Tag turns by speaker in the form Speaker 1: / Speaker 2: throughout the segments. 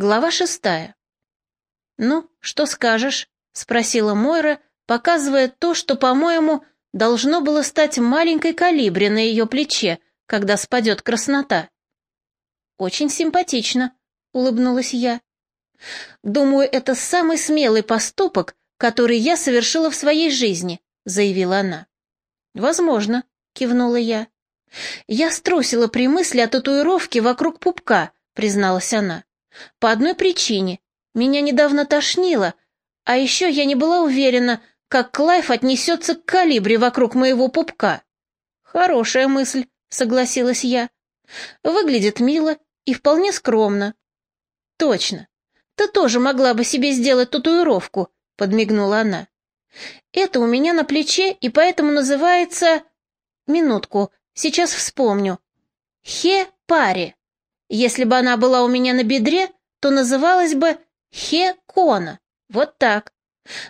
Speaker 1: Глава шестая. «Ну, что скажешь?» — спросила Мойра, показывая то, что, по-моему, должно было стать маленькой калибре на ее плече, когда спадет краснота. «Очень симпатично», — улыбнулась я. «Думаю, это самый смелый поступок, который я совершила в своей жизни», — заявила она. «Возможно», — кивнула я. «Я струсила при мысли о татуировке вокруг пупка», — призналась она. По одной причине. Меня недавно тошнило, а еще я не была уверена, как Клайв отнесется к калибре вокруг моего пупка. Хорошая мысль, согласилась я. Выглядит мило и вполне скромно. Точно. Ты тоже могла бы себе сделать татуировку, подмигнула она. Это у меня на плече и поэтому называется... Минутку, сейчас вспомню. Хе-пари. Если бы она была у меня на бедре, то называлась бы Хе-Кона. Вот так.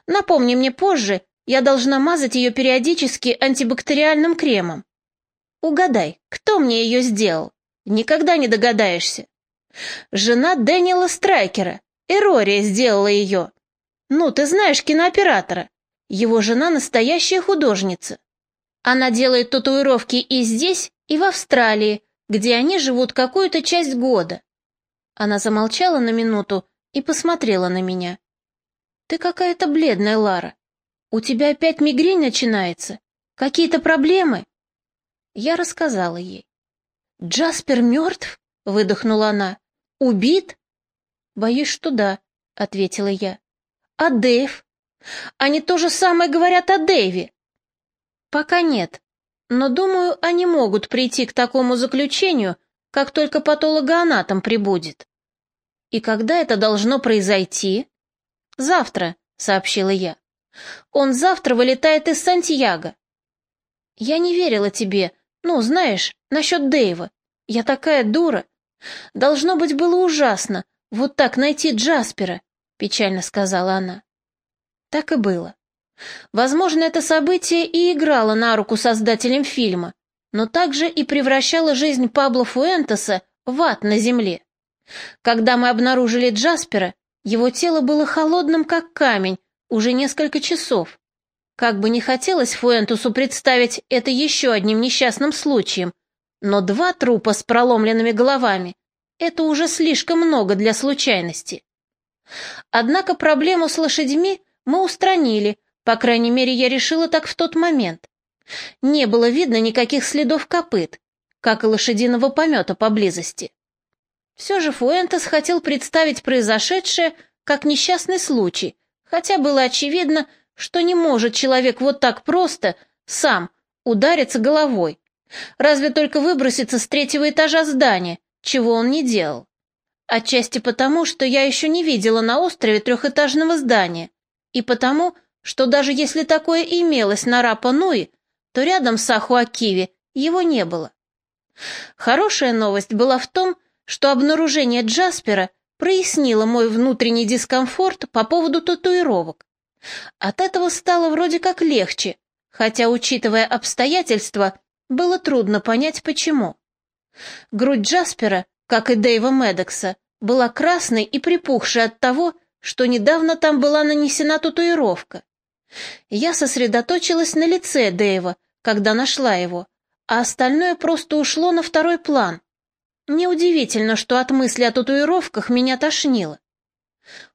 Speaker 1: Напомни мне позже, я должна мазать ее периодически антибактериальным кремом. Угадай, кто мне ее сделал? Никогда не догадаешься. Жена Дэниела Страйкера, Эрория, сделала ее. Ну, ты знаешь кинооператора. Его жена настоящая художница. Она делает татуировки и здесь, и в Австралии, где они живут какую-то часть года. Она замолчала на минуту и посмотрела на меня. Ты какая-то бледная, Лара. У тебя опять мигрень начинается? Какие-то проблемы? Я рассказала ей. Джаспер мертв? выдохнула она. Убит? Боюсь, что да, ответила я. А Дэйв? Они то же самое говорят о Дэйве. Пока нет, но, думаю, они могут прийти к такому заключению, как только патологоанатом прибудет. И когда это должно произойти? Завтра, сообщила я. Он завтра вылетает из Сантьяго. Я не верила тебе, ну, знаешь, насчет Дэйва. Я такая дура. Должно быть, было ужасно вот так найти Джаспера, печально сказала она. Так и было. Возможно, это событие и играло на руку создателям фильма, но также и превращало жизнь Пабло Фуэнтеса в ад на земле. Когда мы обнаружили Джаспера, его тело было холодным, как камень, уже несколько часов. Как бы не хотелось Фуэнтусу представить это еще одним несчастным случаем, но два трупа с проломленными головами — это уже слишком много для случайности. Однако проблему с лошадьми мы устранили, по крайней мере, я решила так в тот момент. Не было видно никаких следов копыт, как и лошадиного помета поблизости. Все же Фуэнтес хотел представить произошедшее как несчастный случай, хотя было очевидно, что не может человек вот так просто, сам, удариться головой. Разве только выброситься с третьего этажа здания, чего он не делал. Отчасти потому, что я еще не видела на острове трехэтажного здания, и потому, что даже если такое имелось на Рапа-Нуи, то рядом с Ахуакиви его не было. Хорошая новость была в том, что обнаружение Джаспера прояснило мой внутренний дискомфорт по поводу татуировок. От этого стало вроде как легче, хотя, учитывая обстоятельства, было трудно понять, почему. Грудь Джаспера, как и Дэйва Медекса, была красной и припухшей от того, что недавно там была нанесена татуировка. Я сосредоточилась на лице Дэйва, когда нашла его, а остальное просто ушло на второй план. Неудивительно, что от мысли о татуировках меня тошнило.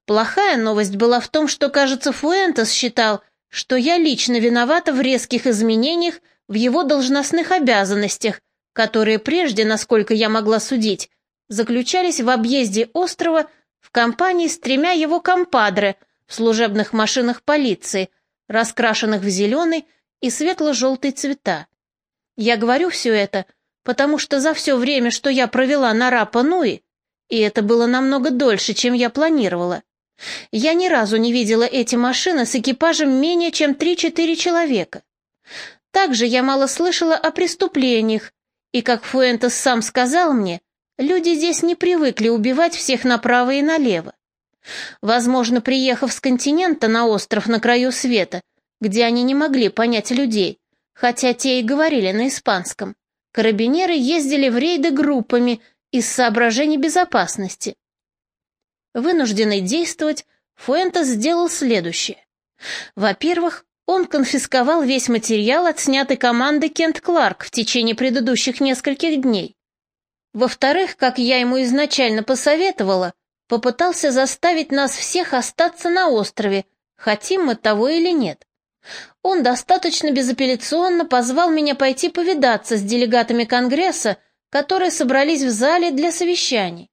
Speaker 1: Плохая новость была в том, что, кажется, Фуэнтес считал, что я лично виновата в резких изменениях в его должностных обязанностях, которые прежде, насколько я могла судить, заключались в объезде острова в компании с тремя его компадре в служебных машинах полиции – раскрашенных в зеленый и светло-желтый цвета. Я говорю все это, потому что за все время, что я провела на Рапа-Нуи, и это было намного дольше, чем я планировала, я ни разу не видела эти машины с экипажем менее чем 3-4 человека. Также я мало слышала о преступлениях, и, как Фуэнтес сам сказал мне, люди здесь не привыкли убивать всех направо и налево. Возможно, приехав с континента на остров на краю света, где они не могли понять людей, хотя те и говорили на испанском, карабинеры ездили в рейды группами из соображений безопасности. Вынужденный действовать, Фуэнтес сделал следующее. Во-первых, он конфисковал весь материал от снятой команды Кент Кларк в течение предыдущих нескольких дней. Во-вторых, как я ему изначально посоветовала, попытался заставить нас всех остаться на острове, хотим мы того или нет. Он достаточно безапелляционно позвал меня пойти повидаться с делегатами Конгресса, которые собрались в зале для совещаний.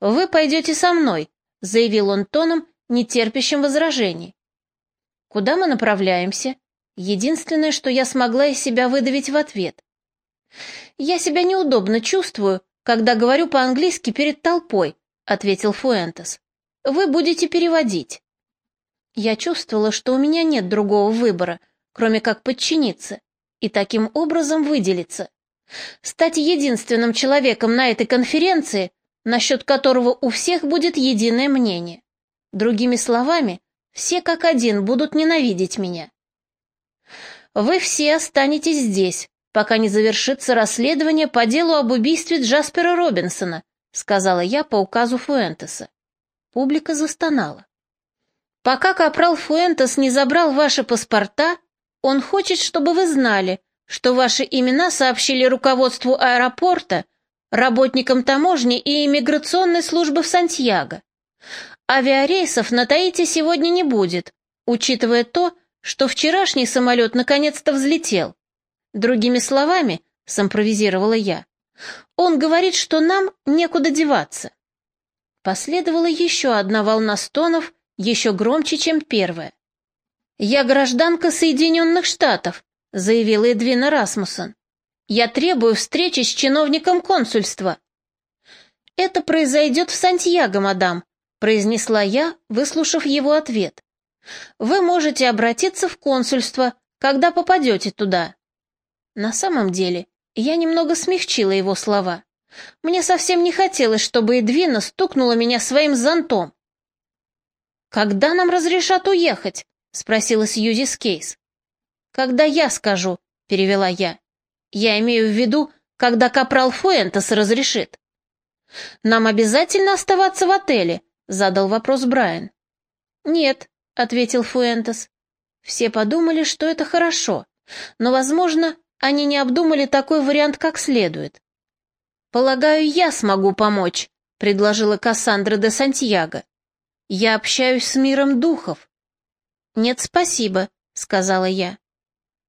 Speaker 1: «Вы пойдете со мной», — заявил он тоном, нетерпящим возражений. «Куда мы направляемся?» Единственное, что я смогла из себя выдавить в ответ. «Я себя неудобно чувствую, когда говорю по-английски перед толпой», — ответил Фуэнтес. «Вы будете переводить». Я чувствовала, что у меня нет другого выбора, кроме как подчиниться, и таким образом выделиться. Стать единственным человеком на этой конференции, насчет которого у всех будет единое мнение. Другими словами, все как один будут ненавидеть меня. Вы все останетесь здесь, пока не завершится расследование по делу об убийстве Джаспера Робинсона, сказала я по указу Фуэнтеса. Публика застонала. Пока капрал Фуэнтес не забрал ваши паспорта, он хочет, чтобы вы знали, что ваши имена сообщили руководству аэропорта, работникам таможни и иммиграционной службы в Сантьяго. Авиарейсов на Таити сегодня не будет, учитывая то, что вчерашний самолет наконец-то взлетел. Другими словами, симпровизировала я, он говорит, что нам некуда деваться. Последовала еще одна волна стонов, еще громче, чем первая. «Я гражданка Соединенных Штатов», — заявила Эдвина Расмуssen. «Я требую встречи с чиновником консульства». «Это произойдет в Сантьяго, мадам», — произнесла я, выслушав его ответ. «Вы можете обратиться в консульство, когда попадете туда». На самом деле, я немного смягчила его слова. Мне совсем не хотелось, чтобы Эдвина стукнула меня своим зонтом. «Когда нам разрешат уехать?» — спросила Сьюзи Скейс. «Когда я скажу», — перевела я. «Я имею в виду, когда капрал Фуэнтес разрешит». «Нам обязательно оставаться в отеле?» — задал вопрос Брайан. «Нет», — ответил Фуэнтес. Все подумали, что это хорошо, но, возможно, они не обдумали такой вариант как следует. «Полагаю, я смогу помочь», — предложила Кассандра де Сантьяго. «Я общаюсь с миром духов». «Нет, спасибо», — сказала я.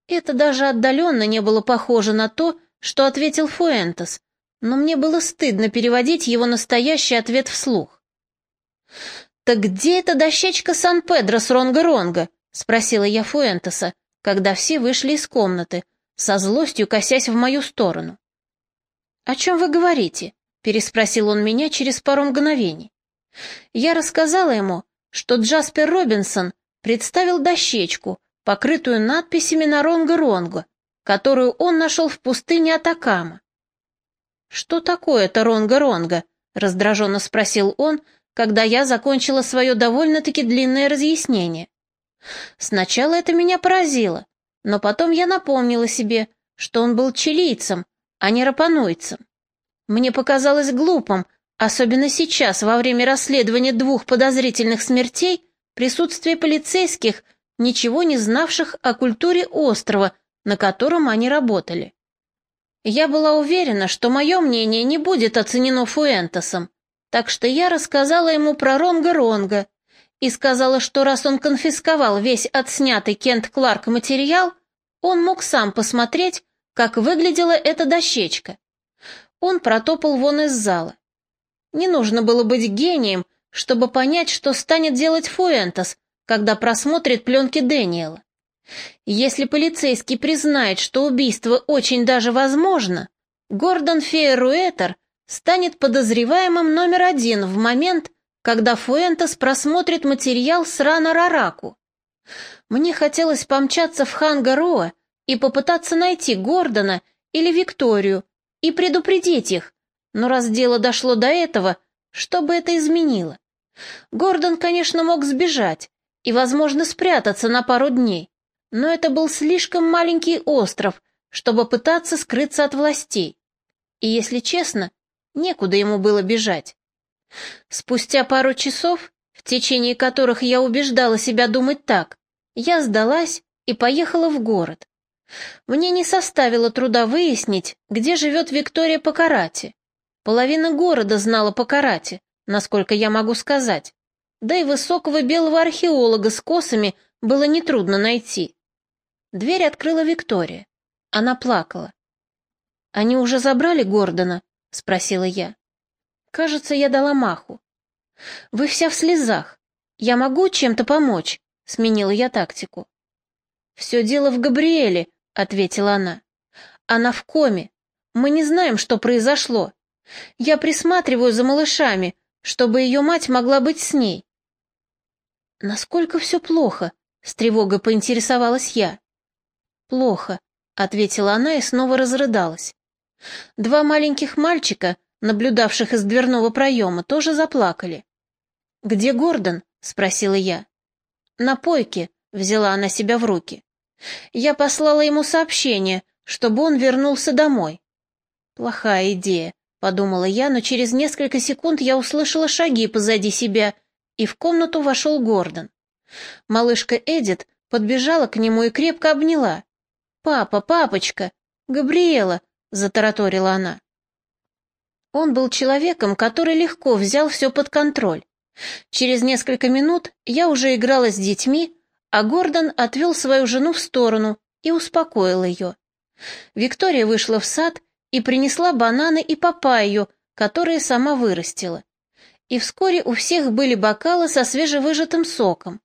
Speaker 1: Это даже отдаленно не было похоже на то, что ответил Фуэнтес, но мне было стыдно переводить его настоящий ответ вслух. «Так где эта дощечка Сан-Педро с Ронга-Ронга?» — спросила я Фуэнтеса, когда все вышли из комнаты, со злостью косясь в мою сторону. «О чем вы говорите?» — переспросил он меня через пару мгновений. Я рассказала ему, что Джаспер Робинсон представил дощечку, покрытую надписями на Ронга-Ронга, которую он нашел в пустыне Атакама. «Что такое это Ронга-Ронга?» — раздраженно спросил он, когда я закончила свое довольно-таки длинное разъяснение. Сначала это меня поразило, но потом я напомнила себе, что он был чилийцем, а не рапануйцем. Мне показалось глупым, особенно сейчас, во время расследования двух подозрительных смертей, присутствие полицейских, ничего не знавших о культуре острова, на котором они работали. Я была уверена, что мое мнение не будет оценено Фуэнтесом, так что я рассказала ему про Ронга-Ронга и сказала, что раз он конфисковал весь отснятый Кент Кларк материал, он мог сам посмотреть, как выглядела эта дощечка. Он протопал вон из зала. Не нужно было быть гением, чтобы понять, что станет делать Фуэнтес, когда просмотрит пленки Дэниела. Если полицейский признает, что убийство очень даже возможно, Гордон Фейеруэтер станет подозреваемым номер один в момент, когда Фуэнтес просмотрит материал с Рана Рараку. Мне хотелось помчаться в Хангароа и попытаться найти Гордона или Викторию и предупредить их, но раз дело дошло до этого, что бы это изменило? Гордон, конечно, мог сбежать и, возможно, спрятаться на пару дней, но это был слишком маленький остров, чтобы пытаться скрыться от властей. И, если честно, Некуда ему было бежать. Спустя пару часов, в течение которых я убеждала себя думать так, я сдалась и поехала в город. Мне не составило труда выяснить, где живет Виктория Покарати. Половина города знала Покарати, насколько я могу сказать. Да и высокого белого археолога с косами было нетрудно найти. Дверь открыла Виктория. Она плакала. «Они уже забрали Гордона?» — спросила я. Кажется, я дала маху. «Вы вся в слезах. Я могу чем-то помочь?» — сменила я тактику. «Все дело в Габриэле», — ответила она. «Она в коме. Мы не знаем, что произошло. Я присматриваю за малышами, чтобы ее мать могла быть с ней». «Насколько все плохо?» — с тревогой поинтересовалась я. «Плохо», — ответила она и снова разрыдалась. Два маленьких мальчика, наблюдавших из дверного проема, тоже заплакали. «Где Гордон?» — спросила я. «На пойке», — взяла она себя в руки. «Я послала ему сообщение, чтобы он вернулся домой». «Плохая идея», — подумала я, но через несколько секунд я услышала шаги позади себя, и в комнату вошел Гордон. Малышка Эдит подбежала к нему и крепко обняла. «Папа, папочка! Габриэла!» — затараторила она. Он был человеком, который легко взял все под контроль. Через несколько минут я уже играла с детьми, а Гордон отвел свою жену в сторону и успокоил ее. Виктория вышла в сад и принесла бананы и папайю, которые сама вырастила. И вскоре у всех были бокалы со свежевыжатым соком.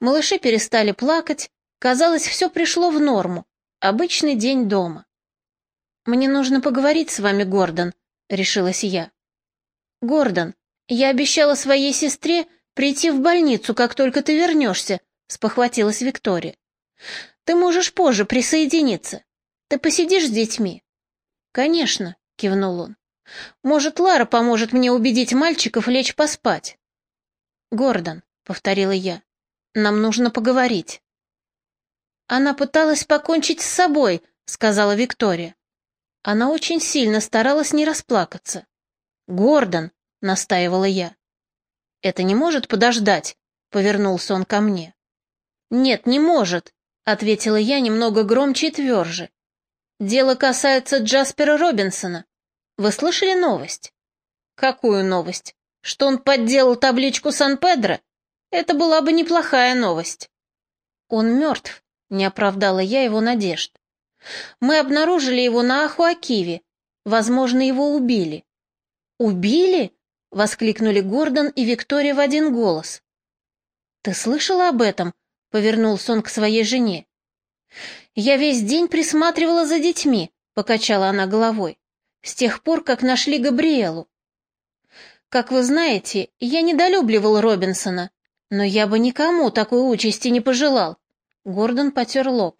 Speaker 1: Малыши перестали плакать, казалось, все пришло в норму. Обычный день дома. «Мне нужно поговорить с вами, Гордон», — решилась я. «Гордон, я обещала своей сестре прийти в больницу, как только ты вернешься», — спохватилась Виктория. «Ты можешь позже присоединиться. Ты посидишь с детьми?» «Конечно», — кивнул он. «Может, Лара поможет мне убедить мальчиков лечь поспать?» «Гордон», — повторила я, — «нам нужно поговорить». «Она пыталась покончить с собой», — сказала Виктория. Она очень сильно старалась не расплакаться. «Гордон!» — настаивала я. «Это не может подождать?» — повернулся он ко мне. «Нет, не может», — ответила я немного громче и тверже. «Дело касается Джаспера Робинсона. Вы слышали новость?» «Какую новость? Что он подделал табличку Сан-Педро? Это была бы неплохая новость». «Он мертв», — не оправдала я его надежд. Мы обнаружили его на Ахуакиве. Возможно, его убили. Убили? Воскликнули Гордон и Виктория в один голос. Ты слышала об этом? повернулся он к своей жене. Я весь день присматривала за детьми, покачала она головой. С тех пор, как нашли Габриэлу. Как вы знаете, я недолюбливал Робинсона, но я бы никому такой участи не пожелал. Гордон потер лоб.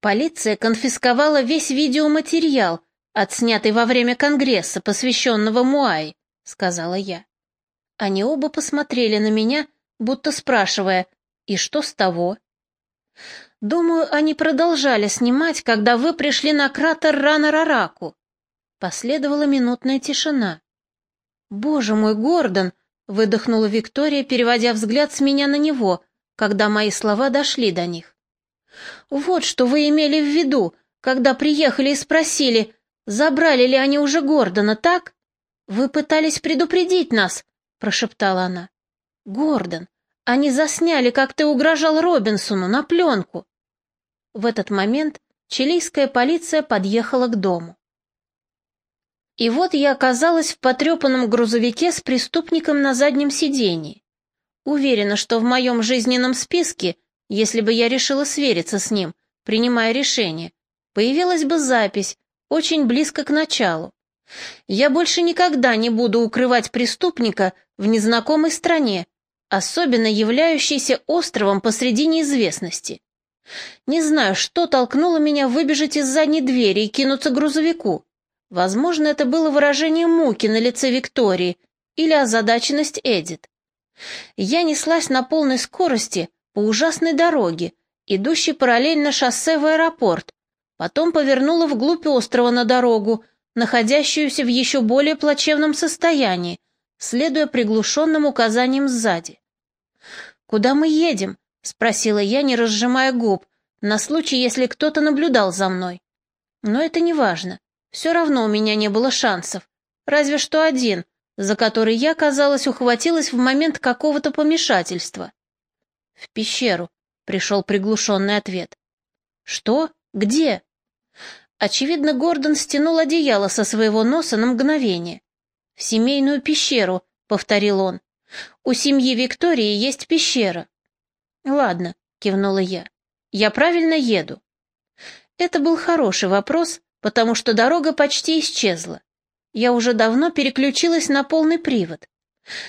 Speaker 1: Полиция конфисковала весь видеоматериал, отснятый во время конгресса, посвященного Муай, сказала я. Они оба посмотрели на меня, будто спрашивая, и что с того? Думаю, они продолжали снимать, когда вы пришли на кратер Рана-Рараку. Последовала минутная тишина. «Боже мой, Гордон!» — выдохнула Виктория, переводя взгляд с меня на него, когда мои слова дошли до них. Вот что вы имели в виду, когда приехали и спросили, забрали ли они уже Гордона, так? Вы пытались предупредить нас, прошептала она. Гордон, они засняли, как ты угрожал Робинсону на пленку. В этот момент чилийская полиция подъехала к дому. И вот я оказалась в потрепанном грузовике с преступником на заднем сидении. Уверена, что в моем жизненном списке если бы я решила свериться с ним, принимая решение, появилась бы запись, очень близко к началу. Я больше никогда не буду укрывать преступника в незнакомой стране, особенно являющейся островом посреди неизвестности. Не знаю, что толкнуло меня выбежать из задней двери и кинуться к грузовику. Возможно, это было выражение муки на лице Виктории или озадаченность Эдит. Я неслась на полной скорости, по ужасной дороге, идущей параллельно шоссе в аэропорт, потом повернула вглубь острова на дорогу, находящуюся в еще более плачевном состоянии, следуя приглушенным указаниям сзади. «Куда мы едем?» — спросила я, не разжимая губ, на случай, если кто-то наблюдал за мной. Но это не важно. Все равно у меня не было шансов. Разве что один, за который я, казалось, ухватилась в момент какого-то помешательства. «В пещеру», — пришел приглушенный ответ. «Что? Где?» Очевидно, Гордон стянул одеяло со своего носа на мгновение. «В семейную пещеру», — повторил он. «У семьи Виктории есть пещера». «Ладно», — кивнула я. «Я правильно еду». Это был хороший вопрос, потому что дорога почти исчезла. Я уже давно переключилась на полный привод.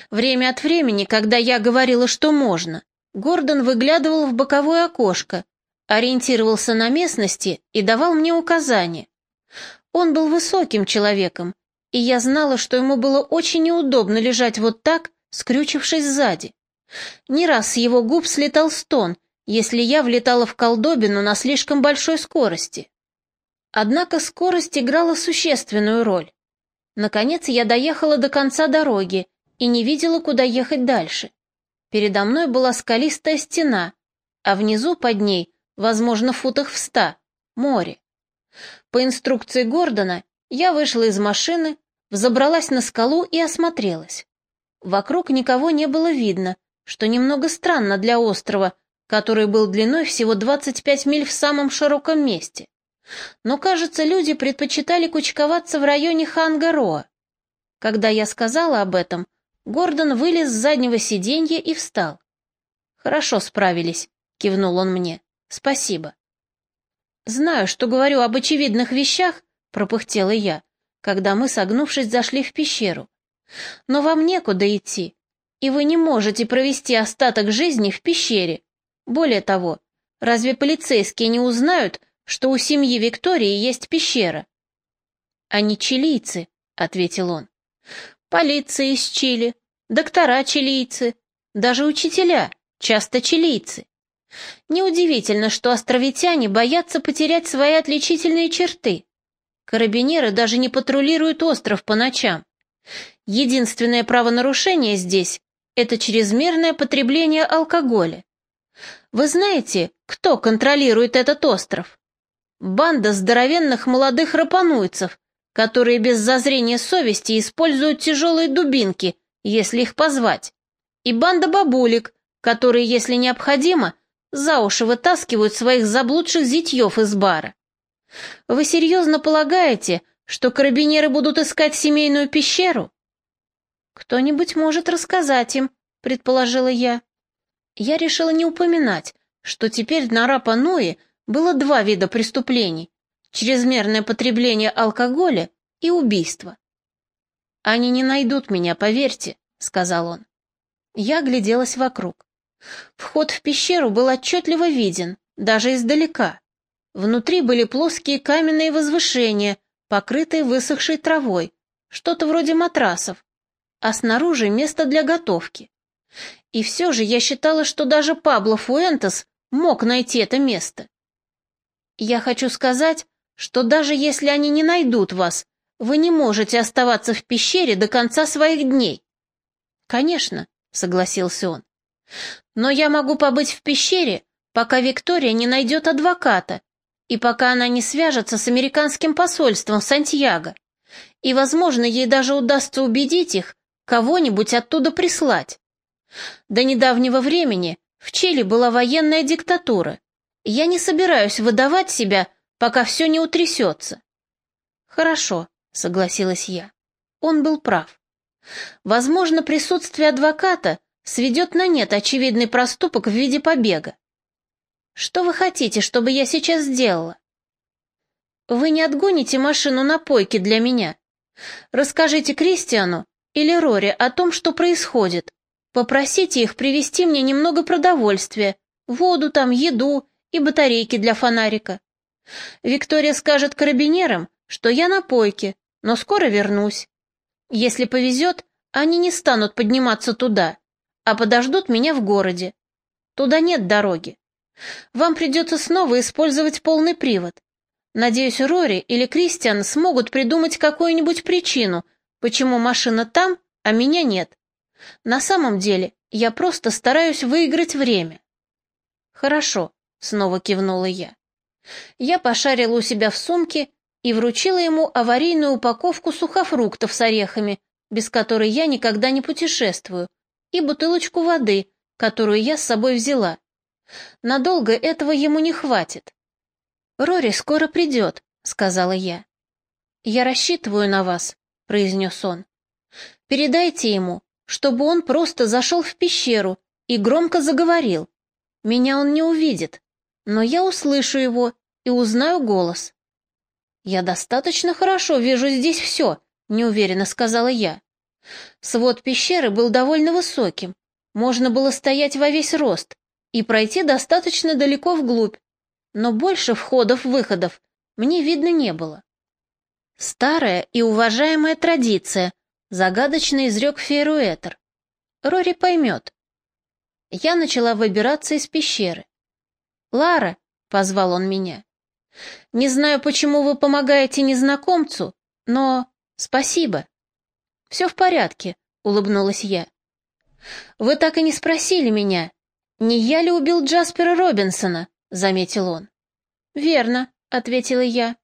Speaker 1: Время от времени, когда я говорила, что можно, Гордон выглядывал в боковое окошко, ориентировался на местности и давал мне указания. Он был высоким человеком, и я знала, что ему было очень неудобно лежать вот так, скрючившись сзади. Не раз с его губ слетал стон, если я влетала в колдобину на слишком большой скорости. Однако скорость играла существенную роль. Наконец я доехала до конца дороги и не видела, куда ехать дальше. Передо мной была скалистая стена, а внизу под ней, возможно, футах в ста, море. По инструкции Гордона я вышла из машины, взобралась на скалу и осмотрелась. Вокруг никого не было видно, что немного странно для острова, который был длиной всего 25 миль в самом широком месте. Но, кажется, люди предпочитали кучковаться в районе Хангароа. Когда я сказала об этом, Гордон вылез с заднего сиденья и встал. «Хорошо справились», — кивнул он мне. «Спасибо». «Знаю, что говорю об очевидных вещах», — пропыхтела я, когда мы, согнувшись, зашли в пещеру. «Но вам некуда идти, и вы не можете провести остаток жизни в пещере. Более того, разве полицейские не узнают, что у семьи Виктории есть пещера. «Они чилийцы», — ответил он. «Полиция из Чили, доктора чилийцы, даже учителя, часто чилийцы. Неудивительно, что островитяне боятся потерять свои отличительные черты. Карабинеры даже не патрулируют остров по ночам. Единственное правонарушение здесь — это чрезмерное потребление алкоголя. Вы знаете, кто контролирует этот остров? Банда здоровенных молодых рапануйцев, которые без зазрения совести используют тяжелые дубинки, если их позвать. И банда бабулек, которые, если необходимо, за уши вытаскивают своих заблудших зятьев из бара. Вы серьезно полагаете, что карабинеры будут искать семейную пещеру? Кто-нибудь может рассказать им, предположила я. Я решила не упоминать, что теперь на Рапануи было два вида преступлений – чрезмерное потребление алкоголя и убийство. «Они не найдут меня, поверьте», — сказал он. Я огляделась вокруг. Вход в пещеру был отчетливо виден, даже издалека. Внутри были плоские каменные возвышения, покрытые высохшей травой, что-то вроде матрасов, а снаружи место для готовки. И все же я считала, что даже Пабло Фуэнтес мог найти это место. Я хочу сказать, что даже если они не найдут вас, вы не можете оставаться в пещере до конца своих дней. Конечно, согласился он. Но я могу побыть в пещере, пока Виктория не найдет адвоката и пока она не свяжется с американским посольством в Сантьяго. И, возможно, ей даже удастся убедить их кого-нибудь оттуда прислать. До недавнего времени в Чили была военная диктатура, я не собираюсь выдавать себя, пока все не утрясется. Хорошо, согласилась я. Он был прав. Возможно, присутствие адвоката сведет на нет очевидный проступок в виде побега. Что вы хотите, чтобы я сейчас сделала? Вы не отгоните машину на койке для меня. Расскажите Кристиану или Рори о том, что происходит. Попросите их привезти мне немного продовольствия, воду там, еду и батарейки для фонарика. Виктория скажет карабинерам, что я на пойке, но скоро вернусь. Если повезет, они не станут подниматься туда, а подождут меня в городе. Туда нет дороги. Вам придется снова использовать полный привод. Надеюсь, Рори или Кристиан смогут придумать какую-нибудь причину, почему машина там, а меня нет. На самом деле, я просто стараюсь выиграть время. Хорошо, снова кивнула я. Я пошарила у себя в сумке и вручила ему аварийную упаковку сухофруктов с орехами, без которой я никогда не путешествую, и бутылочку воды, которую я с собой взяла. Надолго этого ему не хватит. «Рори скоро придет», — сказала я. «Я рассчитываю на вас», — произнес он. «Передайте ему, чтобы он просто зашел в пещеру и громко заговорил. Меня он не увидит, но я услышу его и узнаю голос». «Я достаточно хорошо вижу здесь все», — неуверенно сказала я. Свод пещеры был довольно высоким, можно было стоять во весь рост и пройти достаточно далеко вглубь, но больше входов-выходов мне видно не было. Старая и уважаемая традиция, загадочно изрек Фейруэтер. Рори поймет. Я начала выбираться из пещеры. «Лара», — позвал он меня, — «не знаю, почему вы помогаете незнакомцу, но спасибо». «Все в порядке», — улыбнулась я. «Вы так и не спросили меня, не я ли убил Джаспера Робинсона?» — заметил он. «Верно», — ответила я.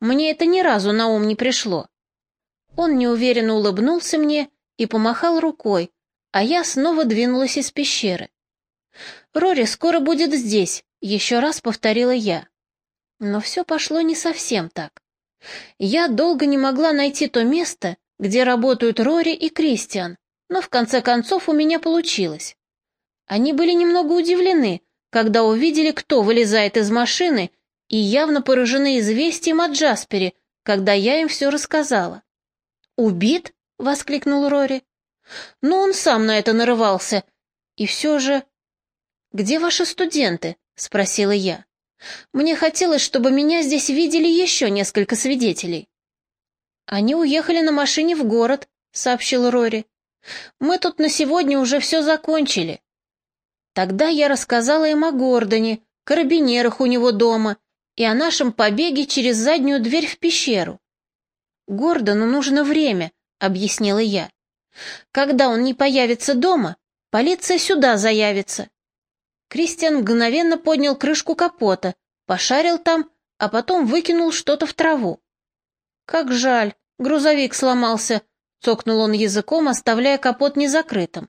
Speaker 1: «Мне это ни разу на ум не пришло». Он неуверенно улыбнулся мне и помахал рукой, а я снова двинулась из пещеры. «Рори скоро будет здесь», — еще раз повторила я. Но все пошло не совсем так. Я долго не могла найти то место, где работают Рори и Кристиан, но в конце концов у меня получилось. Они были немного удивлены, когда увидели, кто вылезает из машины, и явно поражены известием о Джаспере, когда я им все рассказала. «Убит?» — воскликнул Рори. «Но он сам на это нарывался. И все же...» «Где ваши студенты?» — спросила я. «Мне хотелось, чтобы меня здесь видели еще несколько свидетелей». «Они уехали на машине в город», — сообщил Рори. «Мы тут на сегодня уже все закончили». Тогда я рассказала им о Гордоне, карабинерах у него дома и о нашем побеге через заднюю дверь в пещеру. «Гордону нужно время», — объяснила я. «Когда он не появится дома, полиция сюда заявится». Кристиан мгновенно поднял крышку капота, пошарил там, а потом выкинул что-то в траву. «Как жаль, грузовик сломался», — цокнул он языком, оставляя капот незакрытым.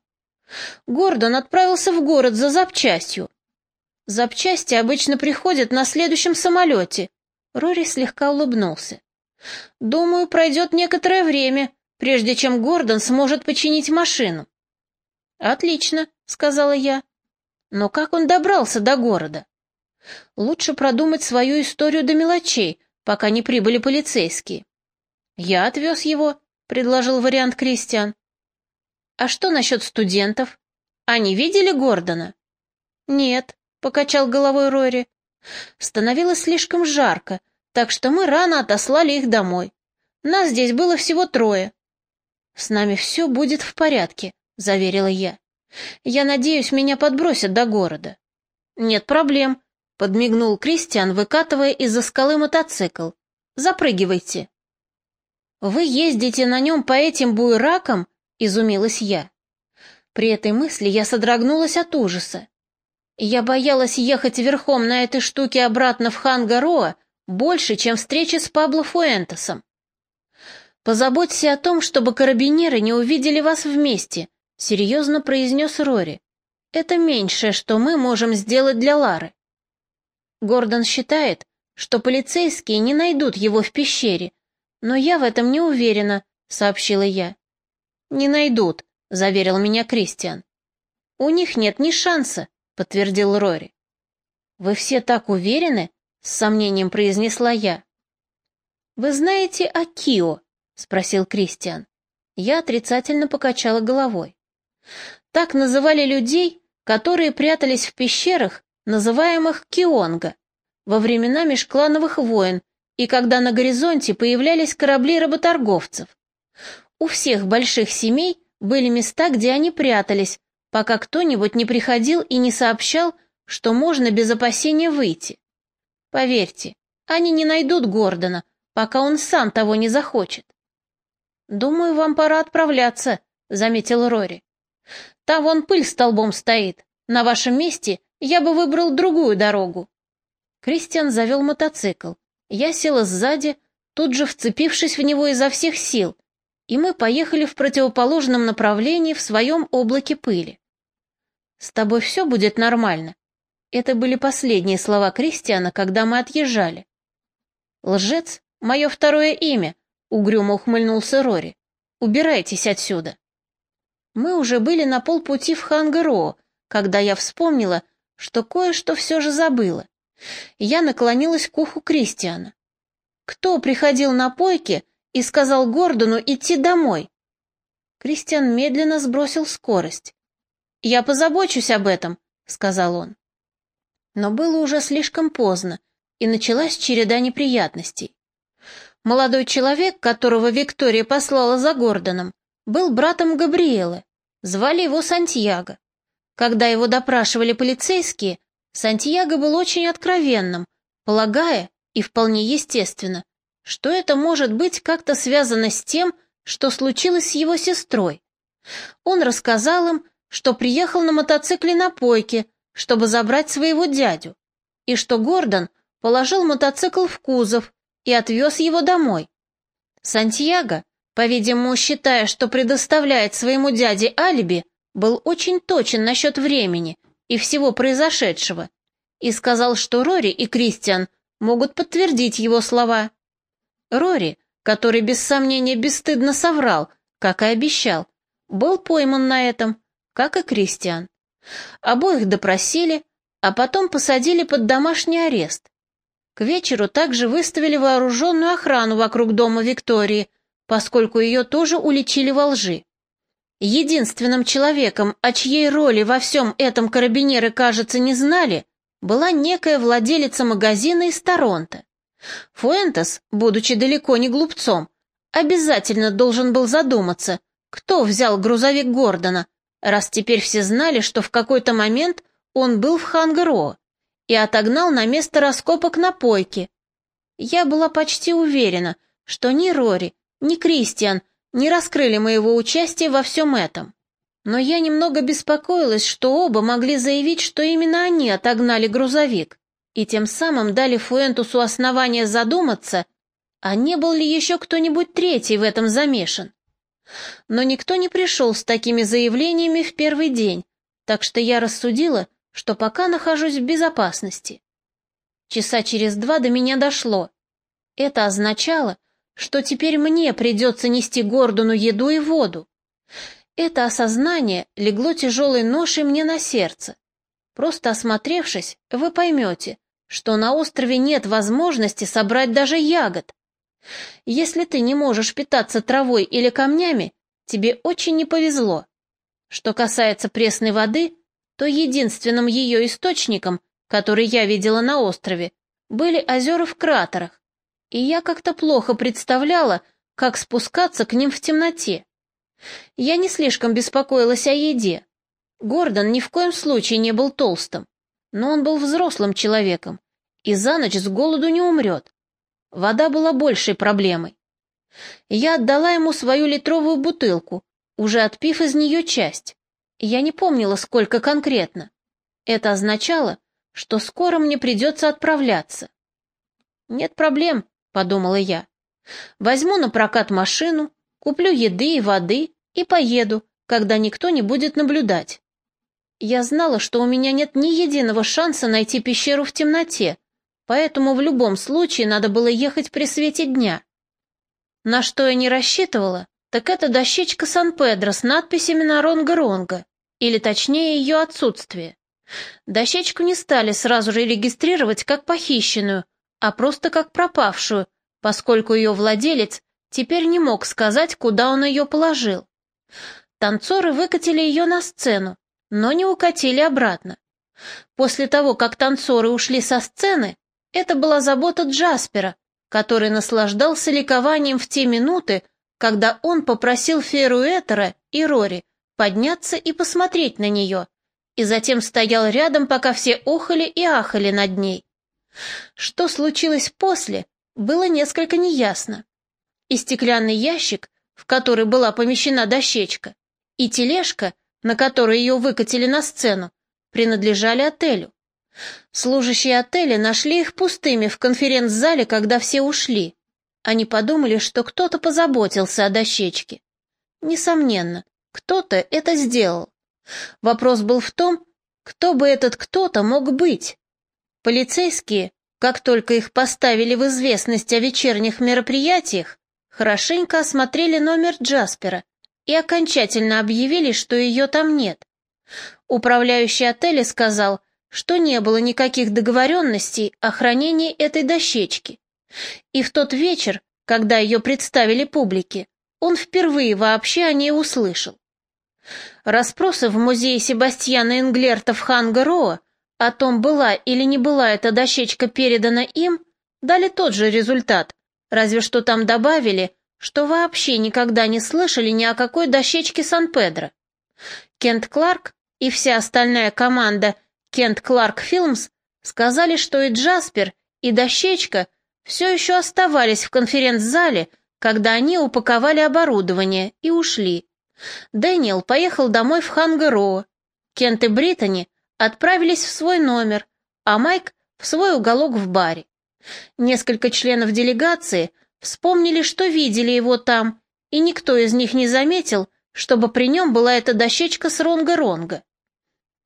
Speaker 1: Гордон отправился в город за запчастью. Запчасти обычно приходят на следующем самолете. Рори слегка улыбнулся. Думаю, пройдет некоторое время, прежде чем Гордон сможет починить машину. Отлично, сказала я. Но как он добрался до города? Лучше продумать свою историю до мелочей, пока не прибыли полицейские. Я отвез его, предложил вариант Кристиан. А что насчет студентов? Они видели Гордона? Нет, покачал головой Рори. Становилось слишком жарко, так что мы рано отослали их домой. Нас здесь было всего трое. С нами все будет в порядке, заверила я. Я надеюсь, меня подбросят до города. Нет проблем, подмигнул Кристиан, выкатывая из-за скалы мотоцикл. Запрыгивайте. Вы ездите на нем по этим буеракам изумилась я. При этой мысли я содрогнулась от ужаса. Я боялась ехать верхом на этой штуке обратно в Хангароа больше, чем встречи с Пабло Фуэнтесом. «Позаботься о том, чтобы карабинеры не увидели вас вместе», — серьезно произнес Рори. «Это меньшее, что мы можем сделать для Лары». Гордон считает, что полицейские не найдут его в пещере, но я в этом не уверена, — сообщила я. «Не найдут», — заверил меня Кристиан. «У них нет ни шанса», — подтвердил Рори. «Вы все так уверены?» — с сомнением произнесла я. «Вы знаете о Кио?» — спросил Кристиан. Я отрицательно покачала головой. Так называли людей, которые прятались в пещерах, называемых Кионга, во времена межклановых войн и когда на горизонте появлялись корабли работорговцев. У всех больших семей были места, где они прятались, пока кто-нибудь не приходил и не сообщал, что можно без опасения выйти. Поверьте, они не найдут Гордона, пока он сам того не захочет. «Думаю, вам пора отправляться», — заметил Рори. Там вон пыль столбом стоит. На вашем месте я бы выбрал другую дорогу. Кристиан завел мотоцикл. Я села сзади, тут же вцепившись в него изо всех сил, и мы поехали в противоположном направлении в своем облаке пыли. «С тобой все будет нормально». Это были последние слова Кристиана, когда мы отъезжали. «Лжец — мое второе имя», — угрюмо ухмыльнулся Рори. «Убирайтесь отсюда». Мы уже были на полпути в Хангаро, когда я вспомнила, что кое-что все же забыла. Я наклонилась к уху Кристиана. Кто приходил на пойки и сказал Гордону идти домой? Кристиан медленно сбросил скорость. «Я позабочусь об этом», — сказал он. Но было уже слишком поздно, и началась череда неприятностей. Молодой человек, которого Виктория послала за Гордоном, был братом Габриэлы. Звали его Сантьяго. Когда его допрашивали полицейские, Сантьяго был очень откровенным, полагая, и вполне естественно, что это может быть как-то связано с тем, что случилось с его сестрой. Он рассказал им, что приехал на мотоцикле на пойке, чтобы забрать своего дядю, и что Гордон положил мотоцикл в кузов и отвез его домой. Сантьяго, по-видимому, считая, что предоставляет своему дяде алиби, был очень точен насчет времени и всего произошедшего, и сказал, что Рори и Кристиан могут подтвердить его слова. Рори, который без сомнения бесстыдно соврал, как и обещал, был пойман на этом, как и Кристиан. Обоих допросили, а потом посадили под домашний арест. К вечеру также выставили вооруженную охрану вокруг дома Виктории, поскольку ее тоже уличили во лжи. Единственным человеком, о чьей роли во всем этом карабинеры, кажется, не знали, была некая владелица магазина из Торонто. Фуэнтес, будучи далеко не глупцом, обязательно должен был задуматься, кто взял грузовик Гордона, раз теперь все знали, что в какой-то момент он был в Хангаро и отогнал на место раскопок на пойке. Я была почти уверена, что ни Рори, ни Кристиан не раскрыли моего участия во всем этом. Но я немного беспокоилась, что оба могли заявить, что именно они отогнали грузовик, и тем самым дали Фуэнтусу основание задуматься, а не был ли еще кто-нибудь третий в этом замешан. Но никто не пришел с такими заявлениями в первый день, так что я рассудила, что пока нахожусь в безопасности. Часа через два до меня дошло. Это означало, что теперь мне придется нести Гордону еду и воду. Это осознание легло тяжелой ношей мне на сердце. Просто осмотревшись, вы поймете, что на острове нет возможности собрать даже ягод. Если ты не можешь питаться травой или камнями, тебе очень не повезло. Что касается пресной воды, то единственным ее источником, который я видела на острове, были озера в кратерах, и я как-то плохо представляла, как спускаться к ним в темноте. Я не слишком беспокоилась о еде. Гордон ни в коем случае не был толстым, но он был взрослым человеком и за ночь с голоду не умрет. Вода была большей проблемой. Я отдала ему свою литровую бутылку, уже отпив из нее часть. Я не помнила, сколько конкретно. Это означало, что скоро мне придется отправляться. «Нет проблем», — подумала я. «Возьму на прокат машину, куплю еды и воды и поеду, когда никто не будет наблюдать». Я знала, что у меня нет ни единого шанса найти пещеру в темноте, поэтому в любом случае надо было ехать при свете дня. На что я не рассчитывала, так это дощечка Сан-Педро с надписями на Ронга-Ронга, или точнее ее отсутствие. Дощечку не стали сразу же регистрировать как похищенную, а просто как пропавшую, поскольку ее владелец теперь не мог сказать, куда он ее положил. Танцоры выкатили ее на сцену, но не укатили обратно. После того, как танцоры ушли со сцены, это была забота Джаспера, который наслаждался ликованием в те минуты, когда он попросил Феруэтера и Рори подняться и посмотреть на нее, и затем стоял рядом, пока все охали и ахали над ней. Что случилось после, было несколько неясно. И стеклянный ящик, в который была помещена дощечка, и тележка, на которой ее выкатили на сцену, принадлежали отелю. Служащие отеля нашли их пустыми в конференц-зале, когда все ушли. Они подумали, что кто-то позаботился о дощечке. Несомненно, кто-то это сделал. Вопрос был в том, кто бы этот кто-то мог быть. Полицейские, как только их поставили в известность о вечерних мероприятиях, хорошенько осмотрели номер Джаспера и окончательно объявили, что ее там нет. Управляющий отеля сказал, что не было никаких договоренностей о хранении этой дощечки. И в тот вечер, когда ее представили публике, он впервые вообще о ней услышал. Распросы в музее Себастьяна Энглерта в Хангароа о том, была или не была эта дощечка передана им, дали тот же результат, разве что там добавили, что вообще никогда не слышали ни о какой дощечке Сан-Педро. Кент Кларк и вся остальная команда Кент Кларк Филмс сказали, что и Джаспер, и дощечка все еще оставались в конференц-зале, когда они упаковали оборудование и ушли. Дэниел поехал домой в Хангароа. Кент и Британи отправились в свой номер, а Майк — в свой уголок в баре. Несколько членов делегации вспомнили, что видели его там, и никто из них не заметил, чтобы при нем была эта дощечка с ронга-ронга.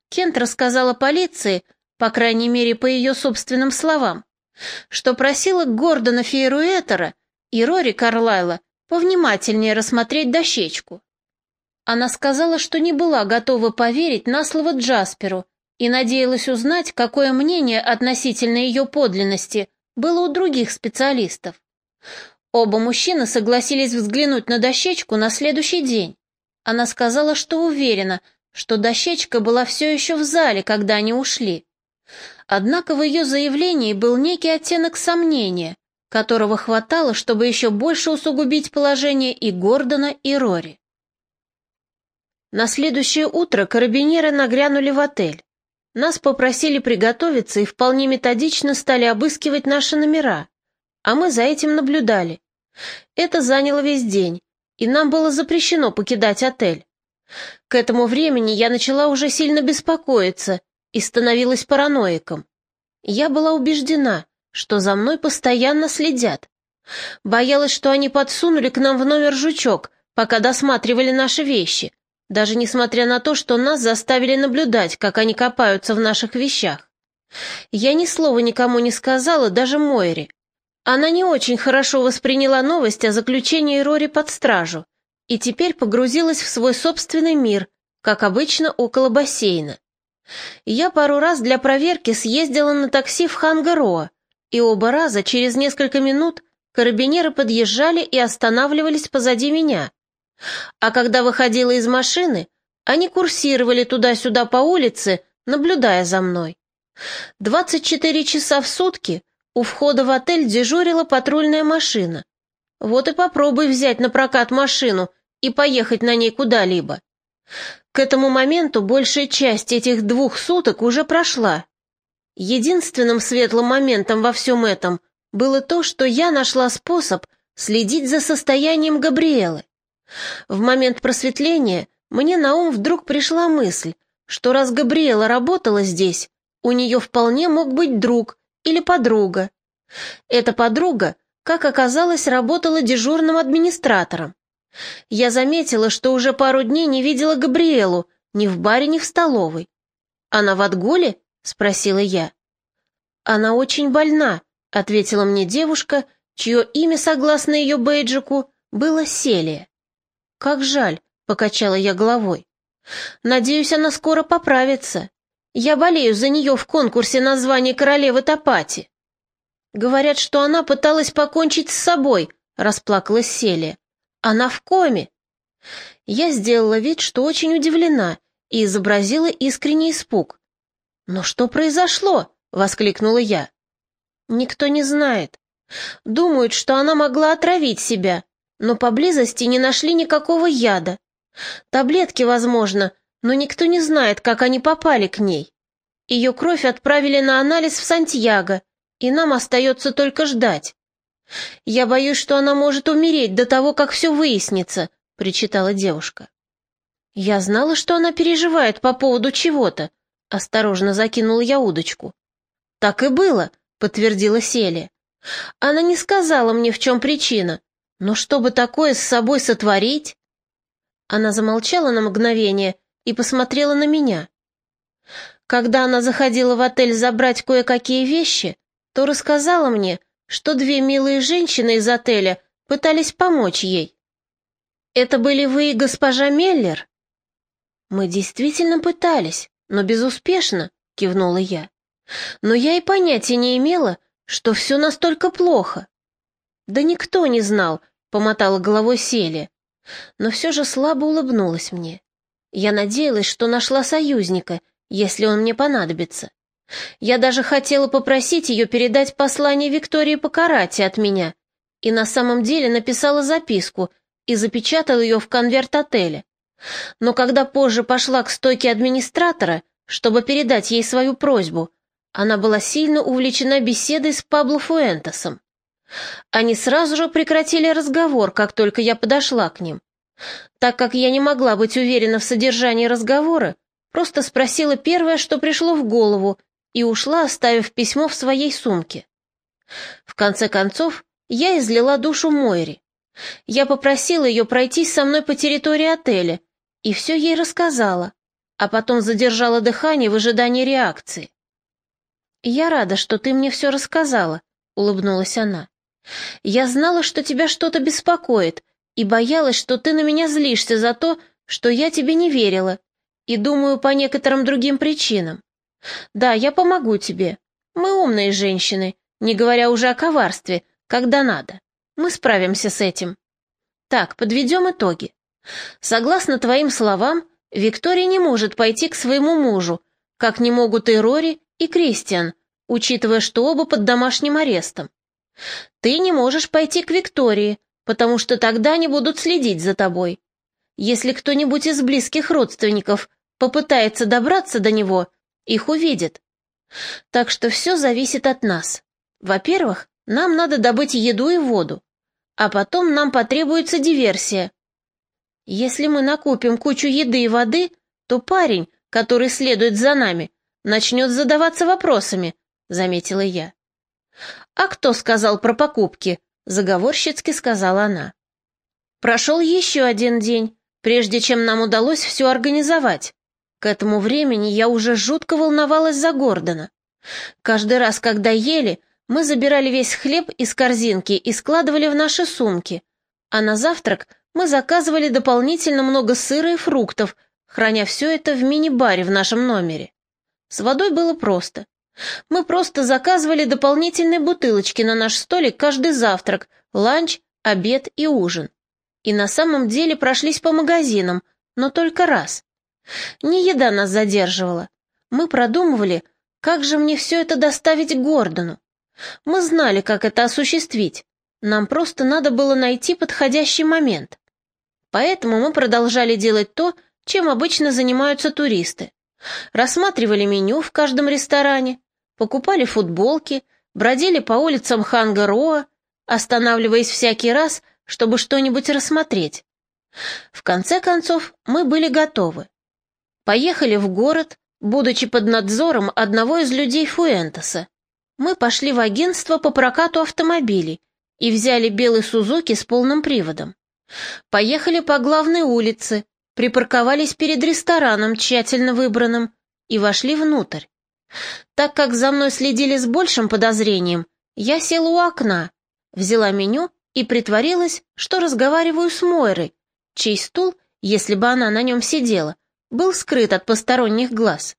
Speaker 1: Кент рассказала полиции, по крайней мере, по ее собственным словам, что просила Гордона Фейруэтера и Рори Карлайла повнимательнее рассмотреть дощечку. Она сказала, что не была готова поверить на слово Джасперу и надеялась узнать, какое мнение относительно ее подлинности было у других специалистов. Оба мужчины согласились взглянуть на дощечку на следующий день. Она сказала, что уверена, что дощечка была все еще в зале, когда они ушли. Однако в ее заявлении был некий оттенок сомнения, которого хватало, чтобы еще больше усугубить положение и Гордона, и Рори. На следующее утро карабинеры нагрянули в отель. Нас попросили приготовиться и вполне методично стали обыскивать наши номера, а мы за этим наблюдали. Это заняло весь день, и нам было запрещено покидать отель. К этому времени я начала уже сильно беспокоиться и становилась параноиком. Я была убеждена, что за мной постоянно следят. Боялась, что они подсунули к нам в номер жучок, пока досматривали наши вещи, даже несмотря на то, что нас заставили наблюдать, как они копаются в наших вещах. Я ни слова никому не сказала, даже Мойре. Она не очень хорошо восприняла новость о заключении Рори под стражу и теперь погрузилась в свой собственный мир, как обычно около бассейна. Я пару раз для проверки съездила на такси в Хангароа, и оба раза через несколько минут карабинеры подъезжали и останавливались позади меня. А когда выходила из машины, они курсировали туда-сюда по улице, наблюдая за мной. 24 часа в сутки у входа в отель дежурила патрульная машина. Вот и попробуй взять на прокат машину и поехать на ней куда-либо. К этому моменту большая часть этих двух суток уже прошла. Единственным светлым моментом во всем этом было то, что я нашла способ следить за состоянием Габриэлы. В момент просветления мне на ум вдруг пришла мысль, что раз Габриэла работала здесь, у нее вполне мог быть друг или подруга. Эта подруга, как оказалось, работала дежурным администратором. Я заметила, что уже пару дней не видела Габриэлу ни в баре, ни в столовой. «Она в отгуле?» — спросила я. «Она очень больна», — ответила мне девушка, чье имя, согласно ее бейджику, было Селия. «Как жаль», — покачала я головой. «Надеюсь, она скоро поправится. Я болею за нее в конкурсе на звание королевы Топати». «Говорят, что она пыталась покончить с собой», — расплакалась Селия. Она в коме. Я сделала вид, что очень удивлена, и изобразила искренний испуг. «Но что произошло?» — воскликнула я. «Никто не знает. Думают, что она могла отравить себя, но поблизости не нашли никакого яда. Таблетки, возможно, но никто не знает, как они попали к ней. Ее кровь отправили на анализ в Сантьяго, и нам остается только ждать. «Я боюсь, что она может умереть до того, как все выяснится», — причитала девушка. Я знала, что она переживает по поводу чего-то. Осторожно закинула я удочку. Так и было, подтвердила Селия. Она не сказала мне, в чем причина. Но чтобы такое с собой сотворить... Она замолчала на мгновение и посмотрела на меня. Когда она заходила в отель забрать кое-какие вещи, то рассказала мне, что две милые женщины из отеля пытались помочь ей. «Это были вы и госпожа Меллер?» «Мы действительно пытались, но безуспешно», — кивнула я. «Но я и понятия не имела, что все настолько плохо». «Да никто не знал», — помотала головой Селия, но все же слабо улыбнулась мне. Я надеялась, что нашла союзника, если он мне понадобится. Я даже хотела попросить ее передать послание Виктории по карате от меня, и на самом деле написала записку и запечатала ее в конверт отеля. Но когда позже пошла к стойке администратора, чтобы передать ей свою просьбу, она была сильно увлечена беседой с Пабло Фуэнтесом. Они сразу же прекратили разговор, как только я подошла к ним. Так как я не могла быть уверена в содержании разговора, просто спросила первое, что пришло в голову, и ушла, оставив письмо в своей сумке. В конце концов, я излила душу Мойре. Я попросила ее пройтись со мной по территории отеля и все ей рассказала, а потом задержала дыхание в ожидании реакции. «Я рада, что ты мне все рассказала», — улыбнулась она. «Я знала, что тебя что-то беспокоит, и боялась, что ты на меня злишься за то, что я тебе не верила, и думаю по некоторым другим причинам. Да, я помогу тебе. Мы умные женщины, не говоря уже о коварстве, когда надо. Мы справимся с этим. Так, подведем итоги. Согласно твоим словам, Виктория не может пойти к своему мужу, как не могут и Рори, и Кристиан, учитывая, что оба под домашним арестом. Ты не можешь пойти к Виктории, потому что тогда они будут следить за тобой. Если кто-нибудь из близких родственников попытается добраться до него, их увидят. Так что все зависит от нас. Во-первых, нам надо добыть еду и воду, а потом нам потребуется диверсия. Если мы накупим кучу еды и воды, то парень, который следует за нами, начнет задаваться вопросами, заметила я. А кто сказал про покупки? заговорщицки сказала она. Прошел еще один день, прежде чем нам удалось все организовать. К этому времени я уже жутко волновалась за Гордона. Каждый раз, когда ели, мы забирали весь хлеб из корзинки и складывали в наши сумки, а на завтрак мы заказывали дополнительно много сыра и фруктов, храня все это в мини-баре в нашем номере. С водой было просто. Мы просто заказывали дополнительные бутылочки на наш столик каждый завтрак, ланч, обед и ужин. И на самом деле прошлись по магазинам, но только раз. Не еда нас задерживала. Мы продумывали, как же мне все это доставить Гордону. Мы знали, как это осуществить. Нам просто надо было найти подходящий момент. Поэтому мы продолжали делать то, чем обычно занимаются туристы. Рассматривали меню в каждом ресторане, покупали футболки, бродили по улицам Хангароа, останавливаясь всякий раз, чтобы что-нибудь рассмотреть. В конце концов, мы были готовы. Поехали в город, будучи под надзором одного из людей Фуэнтеса. Мы пошли в агентство по прокату автомобилей и взяли белый Сузуки с полным приводом. Поехали по главной улице, припарковались перед рестораном, тщательно выбранным, и вошли внутрь. Так как за мной следили с большим подозрением, я села у окна, взяла меню и притворилась, что разговариваю с Мойрой, чей стул, если бы она на нем сидела, был скрыт от посторонних глаз.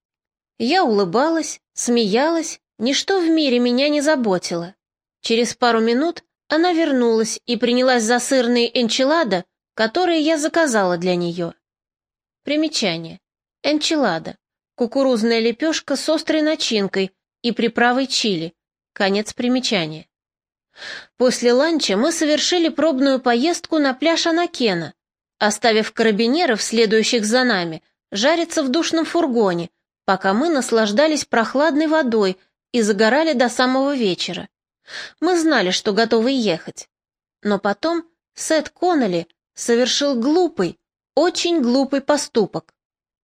Speaker 1: Я улыбалась, смеялась, ничто в мире меня не заботило. Через пару минут она вернулась и принялась за сырные энчилада, которые я заказала для нее. Примечание. Энчилада. Кукурузная лепешка с острой начинкой и приправой чили. Конец примечания. После ланча мы совершили пробную поездку на пляж Анакена, оставив карабинеров, следующих за нами, жариться в душном фургоне, пока мы наслаждались прохладной водой и загорали до самого вечера. Мы знали, что готовы ехать. Но потом Сет Коннелли совершил глупый, очень глупый поступок.